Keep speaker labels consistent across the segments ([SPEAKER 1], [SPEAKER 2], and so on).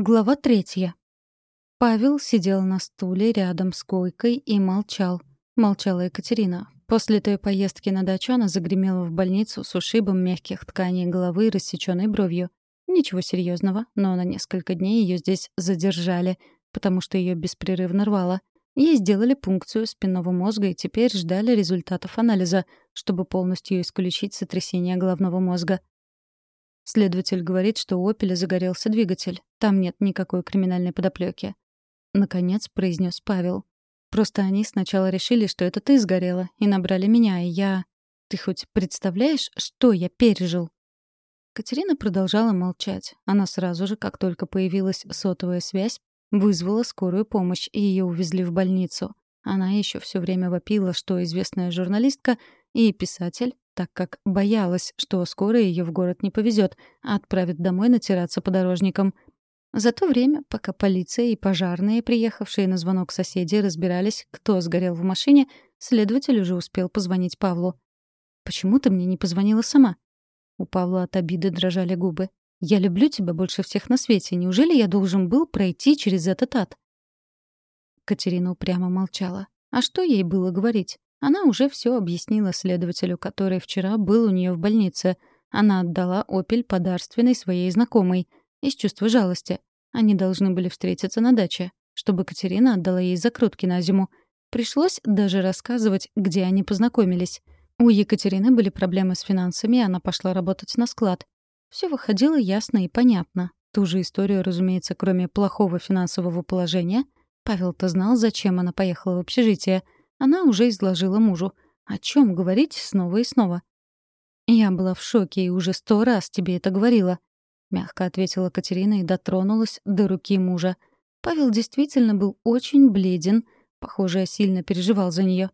[SPEAKER 1] Глава третья. Павел сидел на стуле рядом с койкой и молчал. Молчала Екатерина. После той поездки на дачу она загремела в больницу с ушибом мягких тканей головы и рассечённой бровью. Ничего серьезного, но на несколько дней ее здесь задержали, потому что ее беспрерывно рвало. Ей сделали пункцию спинного мозга и теперь ждали результатов анализа, чтобы полностью исключить сотрясение головного мозга. Следователь говорит, что у «Опеля» загорелся двигатель. Там нет никакой криминальной подоплеки. Наконец произнес Павел. Просто они сначала решили, что это ты сгорела, и набрали меня, и я... Ты хоть представляешь, что я пережил? Катерина продолжала молчать. Она сразу же, как только появилась сотовая связь, вызвала скорую помощь, и ее увезли в больницу. Она еще все время вопила, что известная журналистка и писатель так как боялась, что скоро ее в город не повезет, а отправят домой натираться подорожникам. За то время, пока полиция и пожарные, приехавшие на звонок соседи, разбирались, кто сгорел в машине, следователь уже успел позвонить Павлу. «Почему ты мне не позвонила сама?» У Павла от обиды дрожали губы. «Я люблю тебя больше всех на свете. Неужели я должен был пройти через этот ад?» Катерина упрямо молчала. А что ей было говорить? Она уже все объяснила следователю, который вчера был у нее в больнице. Она отдала «Опель» подарственной своей знакомой. Из чувства жалости. Они должны были встретиться на даче, чтобы Катерина отдала ей закрутки на зиму. Пришлось даже рассказывать, где они познакомились. У Екатерины были проблемы с финансами, и она пошла работать на склад. Все выходило ясно и понятно. Ту же историю, разумеется, кроме плохого финансового положения, Павел-то знал, зачем она поехала в общежитие — она уже изложила мужу. О чем говорить снова и снова? «Я была в шоке и уже сто раз тебе это говорила», — мягко ответила Катерина и дотронулась до руки мужа. Павел действительно был очень бледен, похоже, сильно переживал за нее.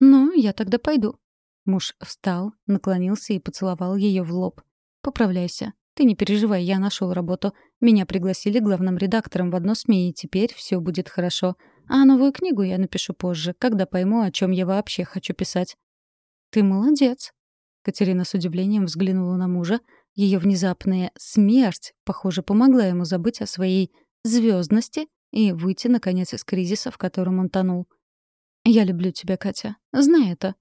[SPEAKER 1] «Ну, я тогда пойду». Муж встал, наклонился и поцеловал ее в лоб. «Поправляйся. Ты не переживай, я нашел работу. Меня пригласили главным редактором в одно СМИ, и теперь все будет хорошо. А новую книгу я напишу позже, когда пойму, о чем я вообще хочу писать. Ты молодец. Катерина с удивлением взглянула на мужа. Ее внезапная смерть, похоже, помогла ему забыть о своей звездности и выйти, наконец, из кризиса, в котором он тонул. «Я люблю тебя, Катя. Знай это».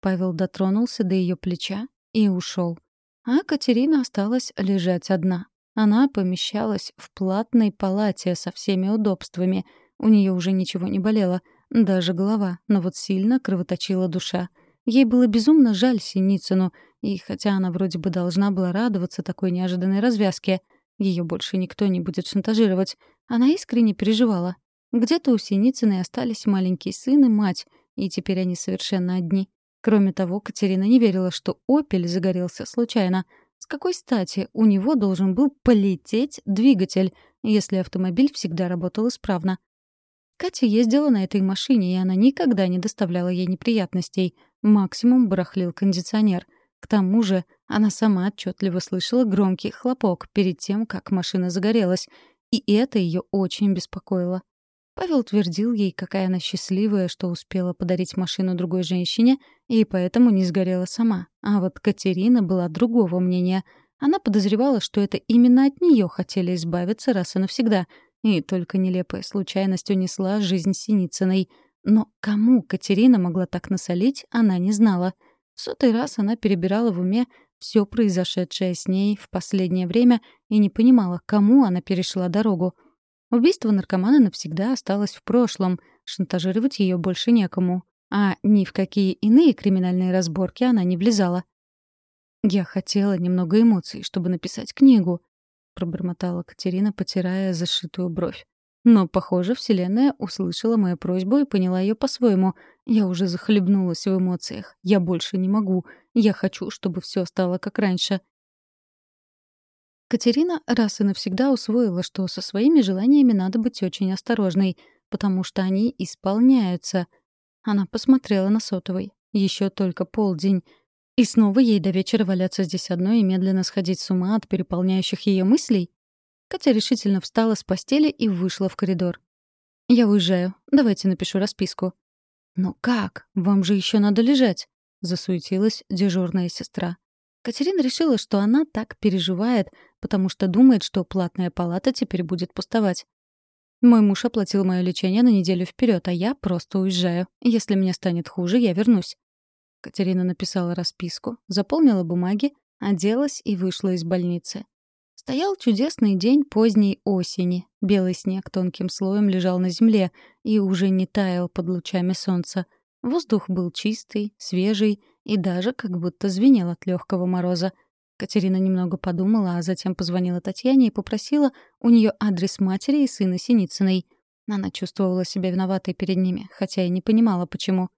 [SPEAKER 1] Павел дотронулся до ее плеча и ушел. А Катерина осталась лежать одна. Она помещалась в платной палате со всеми удобствами — у нее уже ничего не болело, даже голова, но вот сильно кровоточила душа. Ей было безумно жаль Синицыну, и хотя она вроде бы должна была радоваться такой неожиданной развязке, ее больше никто не будет шантажировать, она искренне переживала. Где-то у Синицыной остались маленький сын и мать, и теперь они совершенно одни. Кроме того, Катерина не верила, что «Опель» загорелся случайно. С какой стати у него должен был полететь двигатель, если автомобиль всегда работал исправно? Катя ездила на этой машине, и она никогда не доставляла ей неприятностей. Максимум барахлил кондиционер. К тому же она сама отчетливо слышала громкий хлопок перед тем, как машина загорелась, и это ее очень беспокоило. Павел твердил ей, какая она счастливая, что успела подарить машину другой женщине, и поэтому не сгорела сама. А вот Катерина была другого мнения. Она подозревала, что это именно от нее хотели избавиться раз и навсегда — и только нелепая случайность унесла жизнь Синицыной. Но кому Катерина могла так насолить, она не знала. В сотый раз она перебирала в уме все произошедшее с ней в последнее время и не понимала, кому она перешла дорогу. Убийство наркомана навсегда осталось в прошлом, шантажировать ее больше некому. А ни в какие иные криминальные разборки она не влезала. Я хотела немного эмоций, чтобы написать книгу, — пробормотала Катерина, потирая зашитую бровь. Но, похоже, Вселенная услышала мою просьбу и поняла ее по-своему. Я уже захлебнулась в эмоциях. Я больше не могу. Я хочу, чтобы все стало как раньше. Катерина раз и навсегда усвоила, что со своими желаниями надо быть очень осторожной, потому что они исполняются. Она посмотрела на сотовый. Еще только полдень. И снова ей до вечера валяться здесь одной и медленно сходить с ума от переполняющих ее мыслей? Катя решительно встала с постели и вышла в коридор. «Я уезжаю. Давайте напишу расписку». «Но как? Вам же еще надо лежать», — засуетилась дежурная сестра. Катерина решила, что она так переживает, потому что думает, что платная палата теперь будет пустовать. Мой муж оплатил мое лечение на неделю вперед, а я просто уезжаю. Если мне станет хуже, я вернусь. Катерина написала расписку, заполнила бумаги, оделась и вышла из больницы. Стоял чудесный день поздней осени. Белый снег тонким слоем лежал на земле и уже не таял под лучами солнца. Воздух был чистый, свежий и даже как будто звенел от легкого мороза. Катерина немного подумала, а затем позвонила Татьяне и попросила у нее адрес матери и сына Синицыной. Она чувствовала себя виноватой перед ними, хотя и не понимала, почему.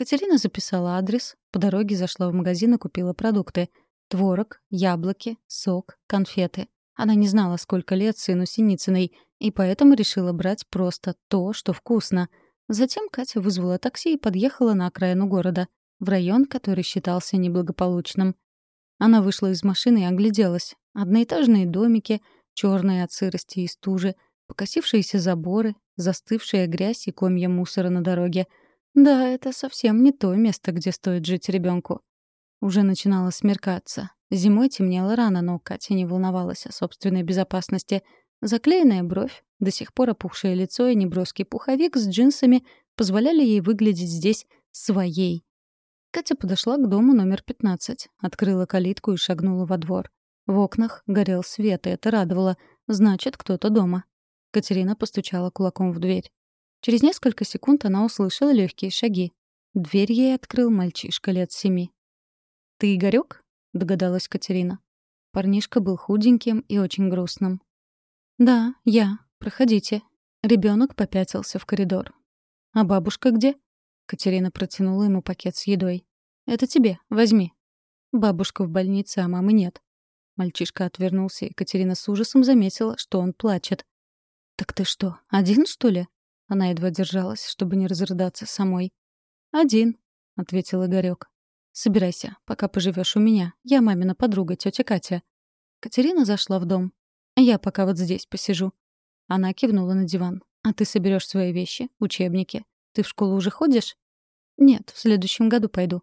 [SPEAKER 1] Катерина записала адрес, по дороге зашла в магазин и купила продукты. Творог, яблоки, сок, конфеты. Она не знала, сколько лет сыну Синицыной, и поэтому решила брать просто то, что вкусно. Затем Катя вызвала такси и подъехала на окраину города, в район, который считался неблагополучным. Она вышла из машины и огляделась. Одноэтажные домики, черные от сырости и стужи, покосившиеся заборы, застывшая грязь и комья мусора на дороге. Да, это совсем не то место, где стоит жить ребенку. Уже начинало смеркаться. Зимой темнело рано, но Катя не волновалась о собственной безопасности. Заклеенная бровь, до сих пор опухшее лицо и неброский пуховик с джинсами позволяли ей выглядеть здесь своей, Катя подошла к дому номер 15, открыла калитку и шагнула во двор. В окнах горел свет, и это радовало. Значит, кто-то дома. Катерина постучала кулаком в дверь. Через несколько секунд она услышала легкие шаги. Дверь ей открыл мальчишка лет семи. «Ты Игорёк?» — догадалась Катерина. Парнишка был худеньким и очень грустным. «Да, я. Проходите». Ребенок попятился в коридор. «А бабушка где?» Катерина протянула ему пакет с едой. «Это тебе, возьми». Бабушка в больнице, а мамы нет. Мальчишка отвернулся, и Катерина с ужасом заметила, что он плачет. «Так ты что, один, что ли?» Она едва держалась, чтобы не разрыдаться самой. «Один», — ответил Игорёк. «Собирайся, пока поживешь у меня. Я мамина подруга, тетя Катя». Катерина зашла в дом. «Я пока вот здесь посижу». Она кивнула на диван. «А ты соберешь свои вещи, учебники. Ты в школу уже ходишь?» «Нет, в следующем году пойду».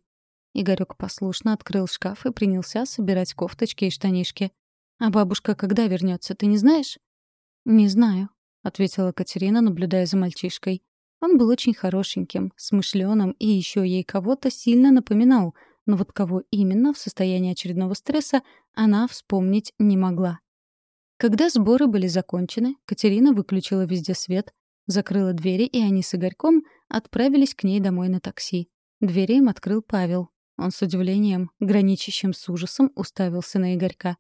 [SPEAKER 1] Игорёк послушно открыл шкаф и принялся собирать кофточки и штанишки. «А бабушка когда вернется, ты не знаешь?» «Не знаю», — ответила Катерина, наблюдая за мальчишкой. Он был очень хорошеньким, смышленым и еще ей кого-то сильно напоминал, но вот кого именно в состоянии очередного стресса она вспомнить не могла. Когда сборы были закончены, Катерина выключила везде свет, закрыла двери, и они с Игорьком отправились к ней домой на такси. Двери им открыл Павел. Он с удивлением, граничащим с ужасом, уставился на Игорька.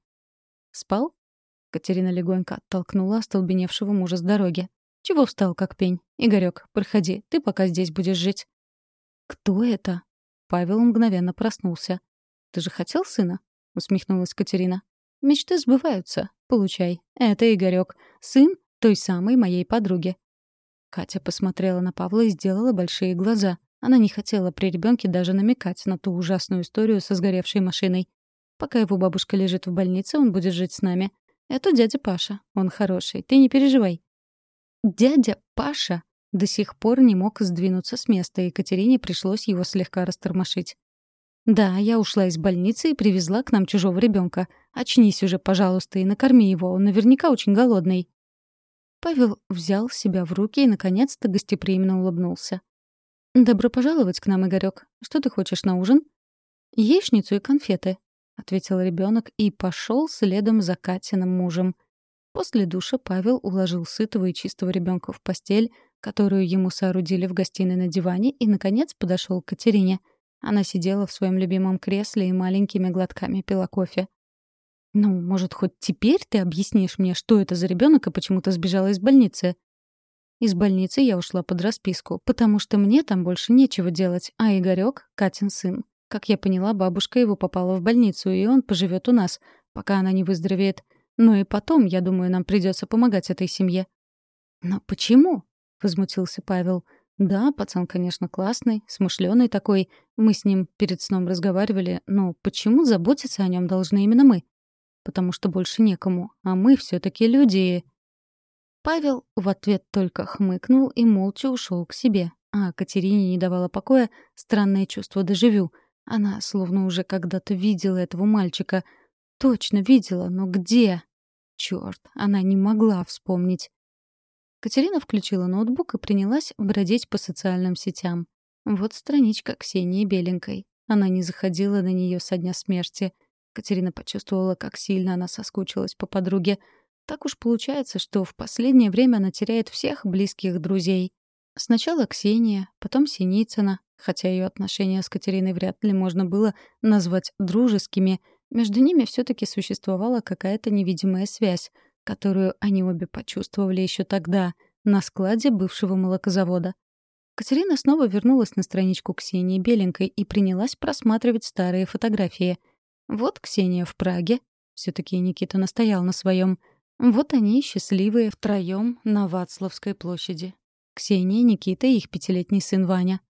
[SPEAKER 1] «Спал?» Катерина легонько оттолкнула остолбеневшего мужа с дороги. «Чего встал, как пень? Игорёк, проходи, ты пока здесь будешь жить». «Кто это?» Павел мгновенно проснулся. «Ты же хотел сына?» — усмехнулась Катерина. «Мечты сбываются. Получай. Это Игорёк, сын той самой моей подруги. Катя посмотрела на Павла и сделала большие глаза. Она не хотела при ребенке даже намекать на ту ужасную историю со сгоревшей машиной. Пока его бабушка лежит в больнице, он будет жить с нами. Это дядя Паша. Он хороший. Ты не переживай. Дядя Паша до сих пор не мог сдвинуться с места, и Екатерине пришлось его слегка растормошить. «Да, я ушла из больницы и привезла к нам чужого ребенка. Очнись уже, пожалуйста, и накорми его, он наверняка очень голодный». Павел взял себя в руки и, наконец-то, гостеприимно улыбнулся. «Добро пожаловать к нам, Игорёк. Что ты хочешь на ужин?» «Яичницу и конфеты», — ответил ребенок и пошел следом за Катиным мужем. После душа Павел уложил сытого и чистого ребенка в постель, которую ему соорудили в гостиной на диване, и, наконец, подошел к Катерине. Она сидела в своем любимом кресле и маленькими глотками пила кофе. «Ну, может, хоть теперь ты объяснишь мне, что это за ребенок и почему ты сбежала из больницы?» Из больницы я ушла под расписку, потому что мне там больше нечего делать, а Игорёк — Катин сын. Как я поняла, бабушка его попала в больницу, и он поживет у нас, пока она не выздоровеет. Ну и потом, я думаю, нам придется помогать этой семье. «Но почему?» — возмутился Павел. «Да, пацан, конечно, классный, смышленый такой. Мы с ним перед сном разговаривали, но почему заботиться о нем должны именно мы?» потому что больше некому, а мы все таки люди. Павел в ответ только хмыкнул и молча ушел к себе, а Катерине не давало покоя странное чувство дежавю. Она словно уже когда-то видела этого мальчика. Точно видела, но где? Чёрт, она не могла вспомнить. Катерина включила ноутбук и принялась бродить по социальным сетям. Вот страничка Ксении Беленькой. Она не заходила на нее со дня смерти. Катерина почувствовала, как сильно она соскучилась по подруге. Так уж получается, что в последнее время она теряет всех близких друзей. Сначала Ксения, потом Синицына, хотя ее отношения с Катериной вряд ли можно было назвать дружескими, между ними все таки существовала какая-то невидимая связь, которую они обе почувствовали еще тогда, на складе бывшего молокозавода. Катерина снова вернулась на страничку Ксении Беленькой и принялась просматривать старые фотографии. Вот Ксения в Праге. все таки Никита настоял на своем. Вот они, счастливые, втроем на Вацлавской площади. Ксения, Никита и их пятилетний сын Ваня.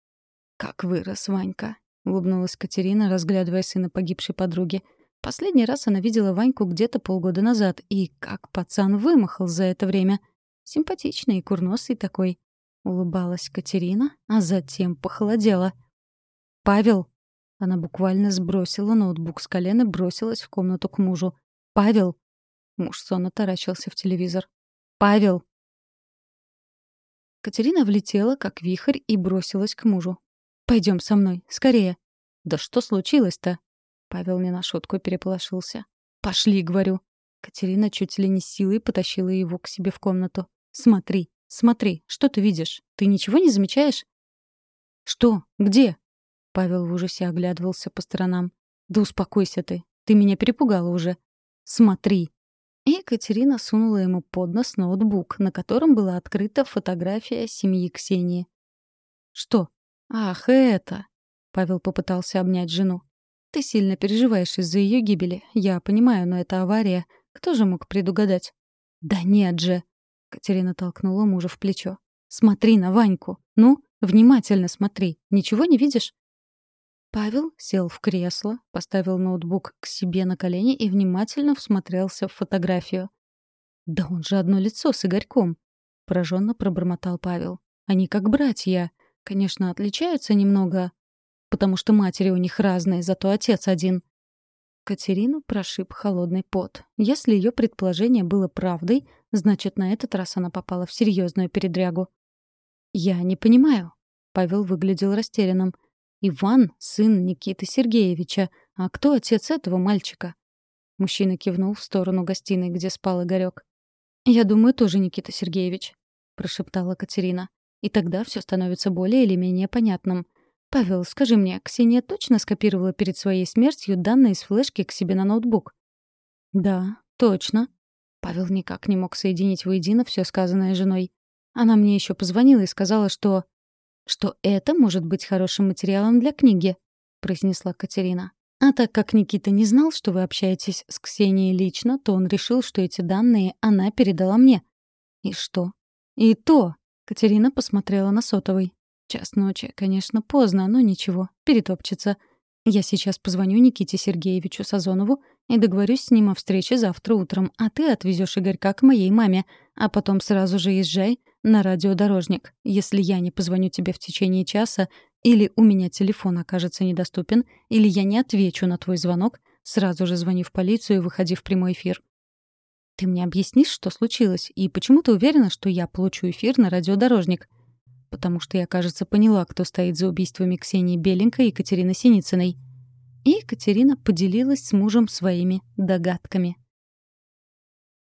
[SPEAKER 1] «Как вырос Ванька», — улыбнулась Катерина, разглядывая сына погибшей подруги. Последний раз она видела Ваньку где-то полгода назад, и как пацан вымахал за это время. Симпатичный и курносый такой. Улыбалась Катерина, а затем похолодела. «Павел!» Она буквально сбросила ноутбук с колена и бросилась в комнату к мужу. «Павел!» Муж сонно таращился в телевизор. «Павел!» Катерина влетела, как вихрь, и бросилась к мужу. «Пойдем со мной, скорее». «Да что случилось-то?» Павел не на шутку переполошился. «Пошли», — говорю. Катерина чуть ли не силой потащила его к себе в комнату. «Смотри, смотри, что ты видишь? Ты ничего не замечаешь?» «Что? Где?» Павел в ужасе оглядывался по сторонам. «Да успокойся ты. Ты меня перепугала уже. Смотри!» И Екатерина сунула ему под нос ноутбук, на котором была открыта фотография семьи Ксении. «Что? Ах, это!» Павел попытался обнять жену. «Ты сильно переживаешь из-за ее гибели. Я понимаю, но это авария. Кто же мог предугадать?» «Да нет же!» Катерина толкнула мужа в плечо. «Смотри на Ваньку. Ну, внимательно смотри. Ничего не видишь?» Павел сел в кресло, поставил ноутбук к себе на колени и внимательно всмотрелся в фотографию. «Да он же одно лицо с Игорьком!» — пораженно пробормотал Павел. «Они как братья. Конечно, отличаются немного, потому что матери у них разные, зато отец один». Катерину прошиб холодный пот. Если ее предположение было правдой, значит, на этот раз она попала в серьезную передрягу. «Я не понимаю». Павел выглядел растерянным — Иван — сын Никиты Сергеевича. А кто отец этого мальчика? Мужчина кивнул в сторону гостиной, где спал Игорёк. «Я думаю, тоже Никита Сергеевич», — прошептала Катерина. «И тогда все становится более или менее понятным. Павел, скажи мне, Ксения точно скопировала перед своей смертью данные из флешки к себе на ноутбук?» «Да, точно». Павел никак не мог соединить воедино все сказанное женой. Она мне еще позвонила и сказала, что что это может быть хорошим материалом для книги», — произнесла Катерина. «А так как Никита не знал, что вы общаетесь с Ксенией лично, то он решил, что эти данные она передала мне». «И что?» «И то!» — Катерина посмотрела на сотовый. «Час ночи, конечно, поздно, но ничего, перетопчется. Я сейчас позвоню Никите Сергеевичу Сазонову и договорюсь с ним о встрече завтра утром, а ты отвезешь Игорька к моей маме, а потом сразу же езжай на радиодорожник. Если я не позвоню тебе в течение часа, или у меня телефон окажется недоступен, или я не отвечу на твой звонок, сразу же звони в полицию и выходи в прямой эфир. Ты мне объяснишь, что случилось, и почему ты уверена, что я получу эфир на радиодорожник? Потому что я, кажется, поняла, кто стоит за убийствами Ксении Беленькой и Екатерины Синицыной. И Екатерина поделилась с мужем своими догадками.